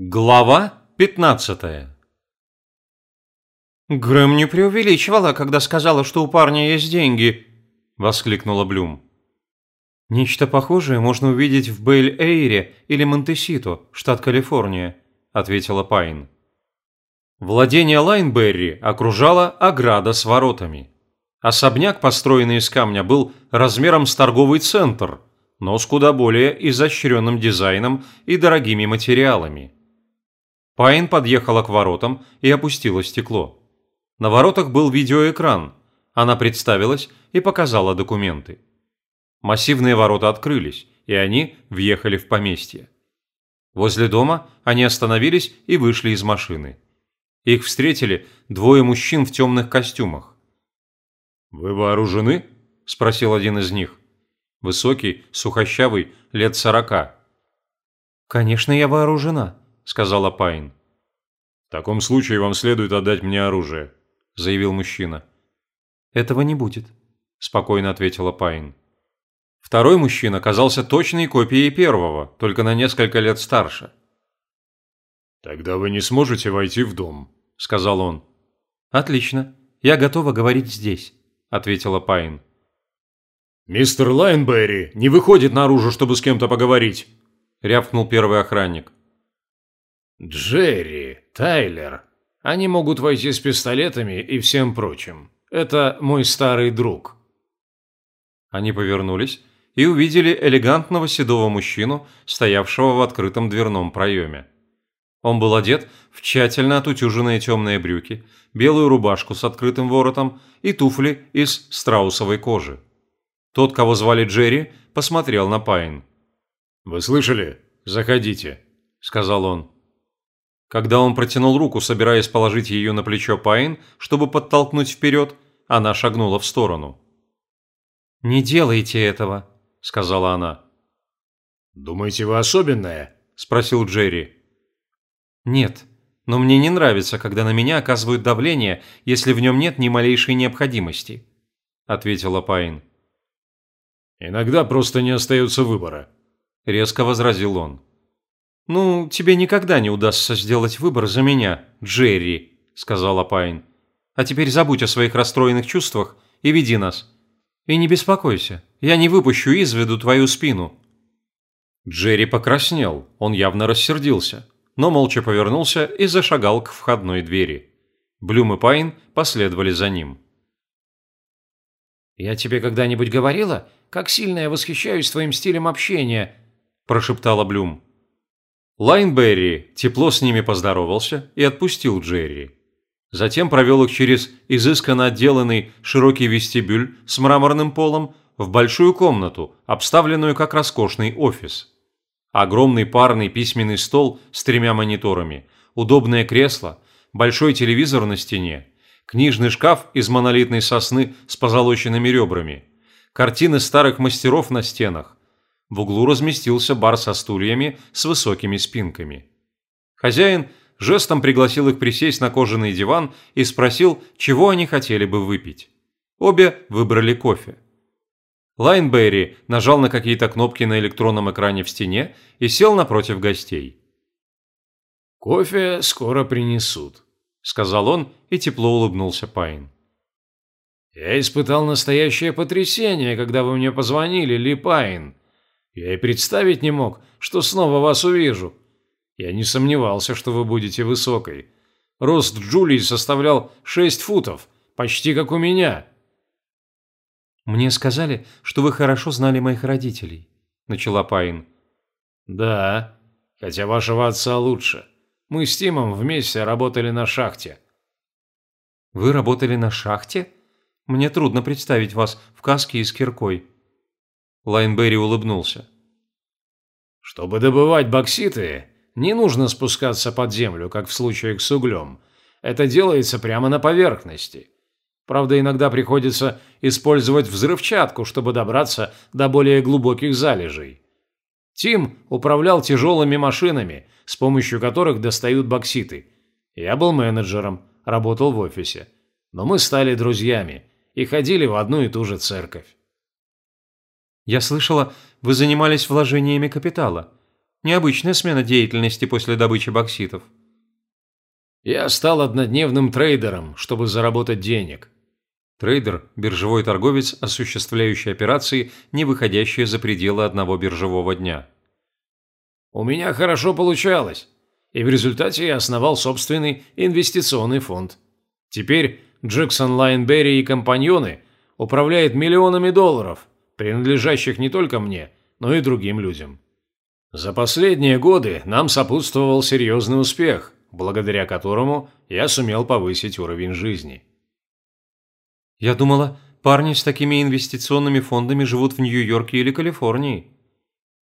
Глава 15 «Грэм не преувеличивала, когда сказала, что у парня есть деньги», – воскликнула Блюм. «Нечто похожее можно увидеть в Бель-Эйре или Монтесито, штат Калифорния», – ответила Пайн. Владение Лайнберри окружала ограда с воротами. Особняк, построенный из камня, был размером с торговый центр, но с куда более изощренным дизайном и дорогими материалами. Пайн подъехала к воротам и опустила стекло. На воротах был видеоэкран. Она представилась и показала документы. Массивные ворота открылись, и они въехали в поместье. Возле дома они остановились и вышли из машины. Их встретили двое мужчин в темных костюмах. «Вы вооружены?» – спросил один из них. Высокий, сухощавый, лет сорока. «Конечно, я вооружена», – сказала Пайн. «В таком случае вам следует отдать мне оружие», – заявил мужчина. «Этого не будет», – спокойно ответила Пайн. Второй мужчина казался точной копией первого, только на несколько лет старше. «Тогда вы не сможете войти в дом», – сказал он. «Отлично. Я готова говорить здесь», – ответила Пайн. «Мистер Лайнберри не выходит наружу, чтобы с кем-то поговорить», – рявкнул первый охранник. «Джерри, Тайлер, они могут войти с пистолетами и всем прочим. Это мой старый друг». Они повернулись и увидели элегантного седого мужчину, стоявшего в открытом дверном проеме. Он был одет в тщательно отутюженные темные брюки, белую рубашку с открытым воротом и туфли из страусовой кожи. Тот, кого звали Джерри, посмотрел на Пайн. «Вы слышали? Заходите», – сказал он. Когда он протянул руку, собираясь положить ее на плечо Пайн, чтобы подтолкнуть вперед, она шагнула в сторону. «Не делайте этого», – сказала она. «Думаете, вы особенная?» – спросил Джерри. «Нет, но мне не нравится, когда на меня оказывают давление, если в нем нет ни малейшей необходимости», – ответила Пайн. «Иногда просто не остается выбора», – резко возразил он. «Ну, тебе никогда не удастся сделать выбор за меня, Джерри», – сказала Пайн. «А теперь забудь о своих расстроенных чувствах и веди нас. И не беспокойся, я не выпущу из виду твою спину». Джерри покраснел, он явно рассердился но молча повернулся и зашагал к входной двери. Блюм и Пайн последовали за ним. «Я тебе когда-нибудь говорила, как сильно я восхищаюсь твоим стилем общения?» – прошептала Блюм. Лайнберри тепло с ними поздоровался и отпустил Джерри. Затем провел их через изысканно отделанный широкий вестибюль с мраморным полом в большую комнату, обставленную как роскошный офис. Огромный парный письменный стол с тремя мониторами, удобное кресло, большой телевизор на стене, книжный шкаф из монолитной сосны с позолоченными ребрами, картины старых мастеров на стенах. В углу разместился бар со стульями с высокими спинками. Хозяин жестом пригласил их присесть на кожаный диван и спросил, чего они хотели бы выпить. Обе выбрали кофе. Лайнберри нажал на какие-то кнопки на электронном экране в стене и сел напротив гостей. «Кофе скоро принесут», – сказал он и тепло улыбнулся Пайн. «Я испытал настоящее потрясение, когда вы мне позвонили, Ли Пайн. Я и представить не мог, что снова вас увижу. Я не сомневался, что вы будете высокой. Рост Джулии составлял 6 футов, почти как у меня». «Мне сказали, что вы хорошо знали моих родителей», – начала Пайн. «Да, хотя вашего отца лучше. Мы с Тимом вместе работали на шахте». «Вы работали на шахте? Мне трудно представить вас в каске и с киркой». Лайнберри улыбнулся. «Чтобы добывать бокситы, не нужно спускаться под землю, как в случае с углем. Это делается прямо на поверхности. Правда, иногда приходится использовать взрывчатку, чтобы добраться до более глубоких залежей. Тим управлял тяжелыми машинами, с помощью которых достают бокситы. Я был менеджером, работал в офисе. Но мы стали друзьями и ходили в одну и ту же церковь. Я слышала, вы занимались вложениями капитала. Необычная смена деятельности после добычи бокситов. Я стал однодневным трейдером, чтобы заработать денег. Трейдер – биржевой торговец, осуществляющий операции, не выходящие за пределы одного биржевого дня. У меня хорошо получалось, и в результате я основал собственный инвестиционный фонд. Теперь Джексон Лайнберри и компаньоны управляют миллионами долларов, принадлежащих не только мне, но и другим людям. За последние годы нам сопутствовал серьезный успех, благодаря которому я сумел повысить уровень жизни. Я думала, парни с такими инвестиционными фондами живут в Нью-Йорке или Калифорнии.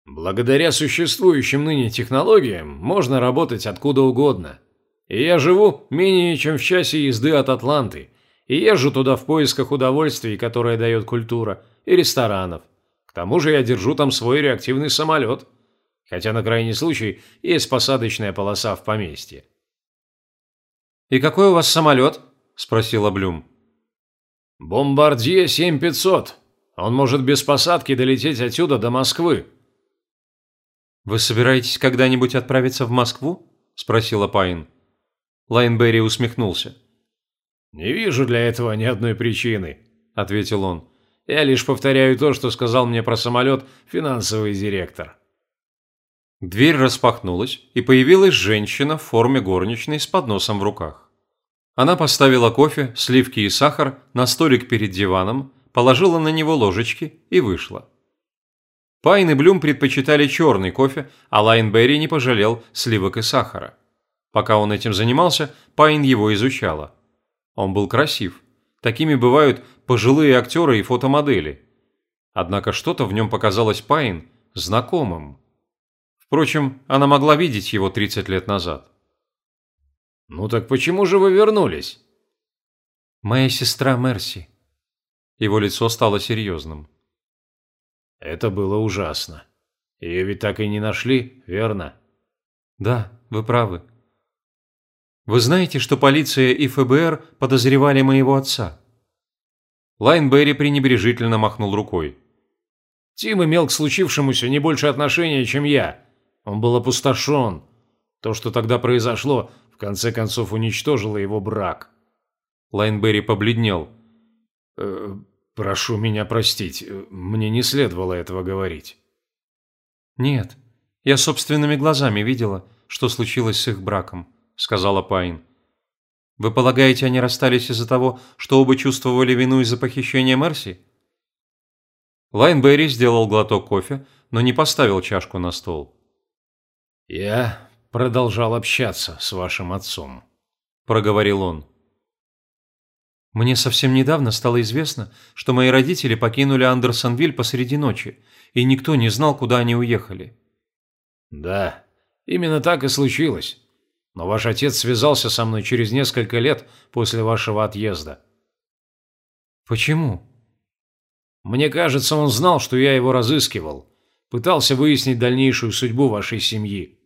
Благодаря существующим ныне технологиям можно работать откуда угодно. И я живу менее чем в часе езды от Атланты, и езжу туда в поисках удовольствий, которые дает культура, и ресторанов. К тому же я держу там свой реактивный самолет. Хотя на крайний случай есть посадочная полоса в поместье. «И какой у вас самолет?» – спросила Блюм. «Бомбардье 7500. Он может без посадки долететь отсюда до Москвы». «Вы собираетесь когда-нибудь отправиться в Москву?» – спросила Пайн. Лайнберри усмехнулся. «Не вижу для этого ни одной причины», – ответил он. «Я лишь повторяю то, что сказал мне про самолет финансовый директор». Дверь распахнулась, и появилась женщина в форме горничной с подносом в руках. Она поставила кофе, сливки и сахар на столик перед диваном, положила на него ложечки и вышла. Пайн и Блюм предпочитали черный кофе, а Лайнберри не пожалел сливок и сахара. Пока он этим занимался, Пайн его изучала. Он был красив. Такими бывают пожилые актеры и фотомодели. Однако что-то в нем показалось Пайн знакомым. Впрочем, она могла видеть его 30 лет назад. «Ну так почему же вы вернулись?» «Моя сестра Мерси». Его лицо стало серьезным. «Это было ужасно. Ее ведь так и не нашли, верно?» «Да, вы правы. Вы знаете, что полиция и ФБР подозревали моего отца?» Лайнберри пренебрежительно махнул рукой. «Тим имел к случившемуся не больше отношения, чем я. Он был опустошен. То, что тогда произошло, в конце концов уничтожило его брак. Лайнберри побледнел. «Э, «Прошу меня простить, мне не следовало этого говорить». «Нет, я собственными глазами видела, что случилось с их браком», — сказала Пайн. «Вы полагаете, они расстались из-за того, что оба чувствовали вину из-за похищения Мерси?» Лайнберри сделал глоток кофе, но не поставил чашку на стол. «Я продолжал общаться с вашим отцом», – проговорил он. «Мне совсем недавно стало известно, что мои родители покинули Андерсонвиль посреди ночи, и никто не знал, куда они уехали». «Да, именно так и случилось. Но ваш отец связался со мной через несколько лет после вашего отъезда». «Почему?» «Мне кажется, он знал, что я его разыскивал, пытался выяснить дальнейшую судьбу вашей семьи».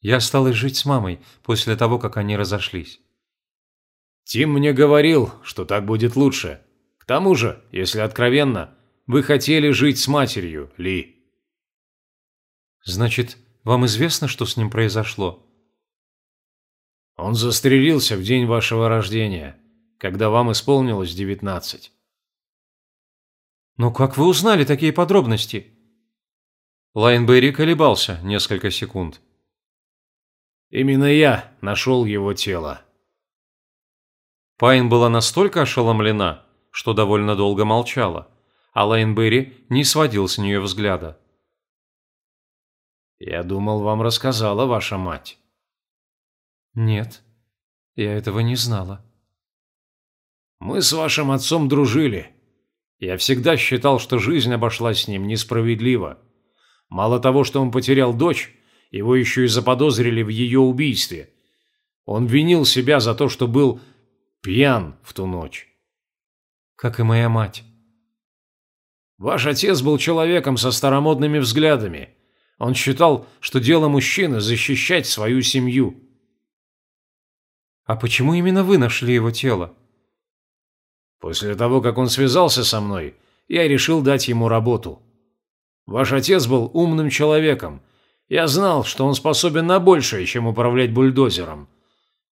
Я осталась жить с мамой после того, как они разошлись. Тим мне говорил, что так будет лучше. К тому же, если откровенно, вы хотели жить с матерью, Ли. Значит, вам известно, что с ним произошло? Он застрелился в день вашего рождения, когда вам исполнилось девятнадцать. Но как вы узнали такие подробности? Лайнберри колебался несколько секунд. Именно я нашел его тело. Пайн была настолько ошеломлена, что довольно долго молчала, а Лайнберри не сводил с нее взгляда. «Я думал, вам рассказала ваша мать». «Нет, я этого не знала». «Мы с вашим отцом дружили. Я всегда считал, что жизнь обошлась с ним несправедливо. Мало того, что он потерял дочь, его еще и заподозрили в ее убийстве. Он винил себя за то, что был пьян в ту ночь. Как и моя мать. Ваш отец был человеком со старомодными взглядами. Он считал, что дело мужчины – защищать свою семью. А почему именно вы нашли его тело? После того, как он связался со мной, я решил дать ему работу. Ваш отец был умным человеком. Я знал, что он способен на большее, чем управлять бульдозером.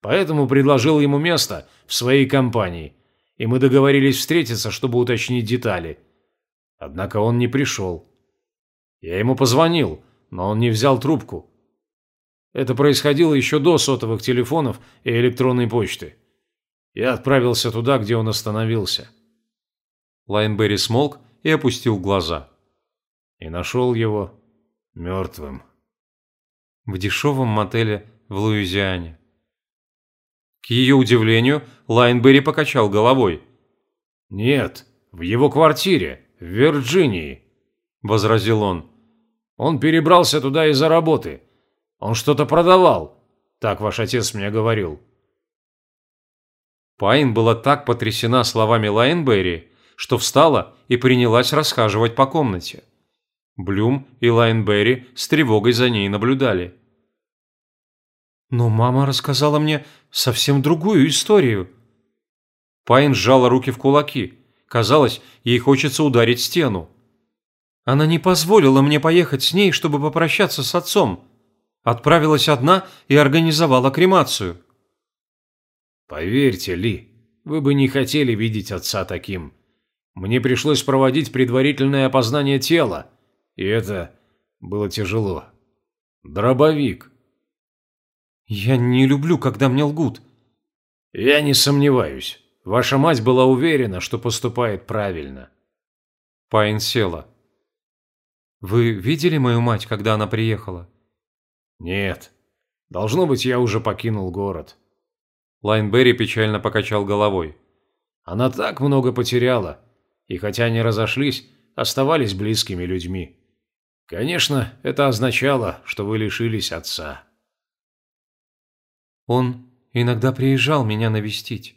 Поэтому предложил ему место в своей компании, и мы договорились встретиться, чтобы уточнить детали. Однако он не пришел. Я ему позвонил, но он не взял трубку. Это происходило еще до сотовых телефонов и электронной почты. Я отправился туда, где он остановился. Лайнберри смолк и опустил глаза. И нашел его мертвым. В дешевом мотеле в Луизиане. К ее удивлению, Лайнберри покачал головой. «Нет, в его квартире, в Вирджинии», – возразил он. «Он перебрался туда из-за работы. Он что-то продавал. Так ваш отец мне говорил». Пайн была так потрясена словами Лайнберри, что встала и принялась расхаживать по комнате. Блюм и Лайнберри с тревогой за ней наблюдали. «Но мама рассказала мне совсем другую историю». Пайн сжала руки в кулаки. Казалось, ей хочется ударить стену. Она не позволила мне поехать с ней, чтобы попрощаться с отцом. Отправилась одна и организовала кремацию. Поверьте, Ли, вы бы не хотели видеть отца таким. Мне пришлось проводить предварительное опознание тела, и это было тяжело. Дробовик. Я не люблю, когда мне лгут. Я не сомневаюсь. Ваша мать была уверена, что поступает правильно. Пайн села. Вы видели мою мать, когда она приехала? Нет. Должно быть, я уже покинул город. Лайнберри печально покачал головой. Она так много потеряла, и хотя они разошлись, оставались близкими людьми. Конечно, это означало, что вы лишились отца. Он иногда приезжал меня навестить,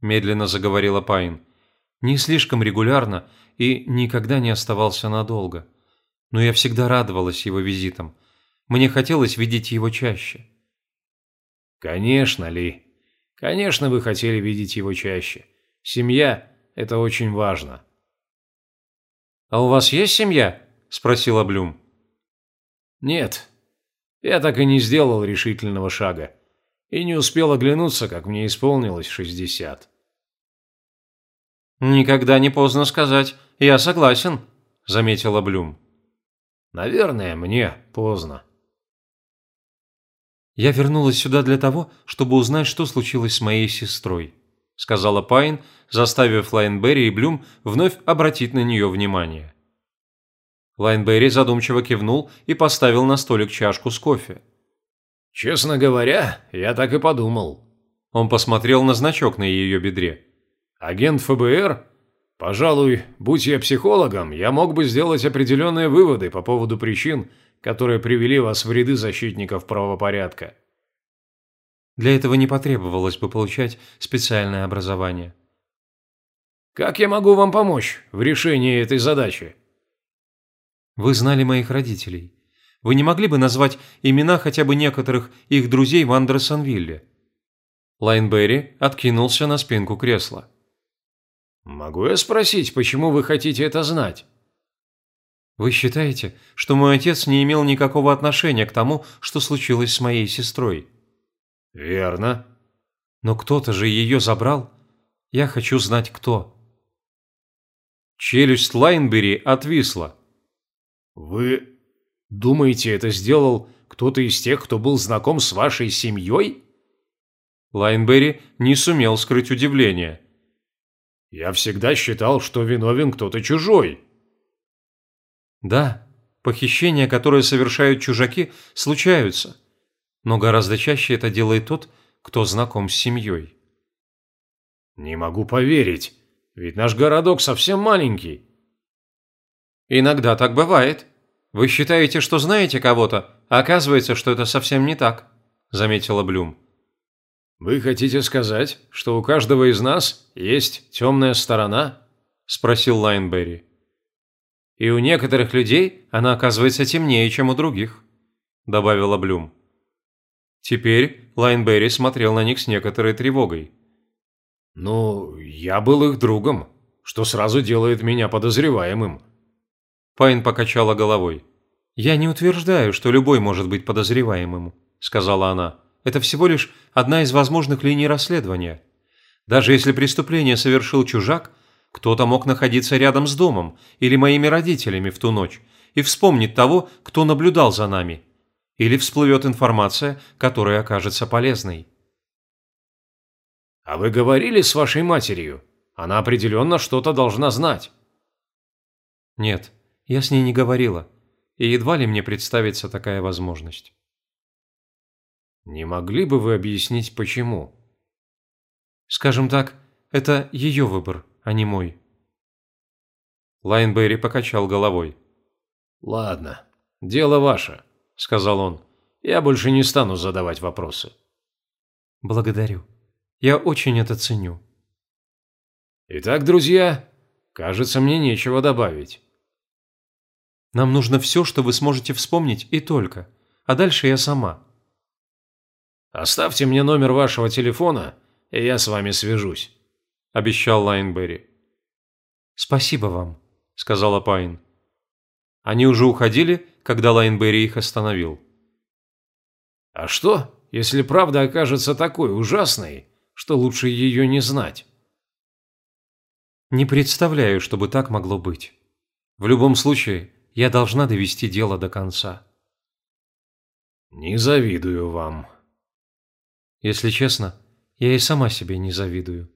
медленно заговорила Пайн. Не слишком регулярно и никогда не оставался надолго. Но я всегда радовалась его визитам. Мне хотелось видеть его чаще. Конечно, Ли. Конечно, вы хотели видеть его чаще. Семья – это очень важно. «А у вас есть семья?» – спросила Блюм. «Нет. Я так и не сделал решительного шага. И не успел оглянуться, как мне исполнилось шестьдесят». «Никогда не поздно сказать. Я согласен», – заметила Блюм. «Наверное, мне поздно». «Я вернулась сюда для того, чтобы узнать, что случилось с моей сестрой», сказала Пайн, заставив Лайнберри и Блюм вновь обратить на нее внимание. Лайнберри задумчиво кивнул и поставил на столик чашку с кофе. «Честно говоря, я так и подумал». Он посмотрел на значок на ее бедре. «Агент ФБР? Пожалуй, будь я психологом, я мог бы сделать определенные выводы по поводу причин, которые привели вас в ряды защитников правопорядка. Для этого не потребовалось бы получать специальное образование. Как я могу вам помочь в решении этой задачи? Вы знали моих родителей. Вы не могли бы назвать имена хотя бы некоторых их друзей в Андерсонвилле? Лайнберри откинулся на спинку кресла. «Могу я спросить, почему вы хотите это знать?» Вы считаете, что мой отец не имел никакого отношения к тому, что случилось с моей сестрой? Верно. Но кто-то же ее забрал. Я хочу знать, кто. Челюсть Лайнбери отвисла. Вы думаете, это сделал кто-то из тех, кто был знаком с вашей семьей? Лайнбери не сумел скрыть удивление. Я всегда считал, что виновен кто-то чужой. Да, похищения, которые совершают чужаки, случаются, но гораздо чаще это делает тот, кто знаком с семьей. Не могу поверить, ведь наш городок совсем маленький. Иногда так бывает. Вы считаете, что знаете кого-то, а оказывается, что это совсем не так, заметила Блюм. Вы хотите сказать, что у каждого из нас есть темная сторона? спросил Лайнберри. И у некоторых людей она оказывается темнее, чем у других», – добавила Блюм. Теперь Лайнберри смотрел на них с некоторой тревогой. «Ну, я был их другом, что сразу делает меня подозреваемым». Пайн покачала головой. «Я не утверждаю, что любой может быть подозреваемым», – сказала она. «Это всего лишь одна из возможных линий расследования. Даже если преступление совершил чужак, кто-то мог находиться рядом с домом или моими родителями в ту ночь и вспомнить того, кто наблюдал за нами. Или всплывет информация, которая окажется полезной». «А вы говорили с вашей матерью? Она определенно что-то должна знать». «Нет, я с ней не говорила и едва ли мне представится такая возможность. Не могли бы вы объяснить, почему? Скажем так, это ее выбор, а не мой. Лайнберри покачал головой. «Ладно, дело ваше», — сказал он. «Я больше не стану задавать вопросы». «Благодарю. Я очень это ценю». «Итак, друзья, кажется, мне нечего добавить». Нам нужно все, что вы сможете вспомнить, и только. А дальше я сама». «Оставьте мне номер вашего телефона, и я с вами свяжусь», – обещал Лайнберри. «Спасибо вам», – сказала Пайн. Они уже уходили, когда Лайнберри их остановил. «А что, если правда окажется такой ужасной, что лучше ее не знать?» «Не представляю, чтобы так могло быть. В любом случае, я должна довести дело до конца. Не завидую вам. Если честно, я и сама себе не завидую.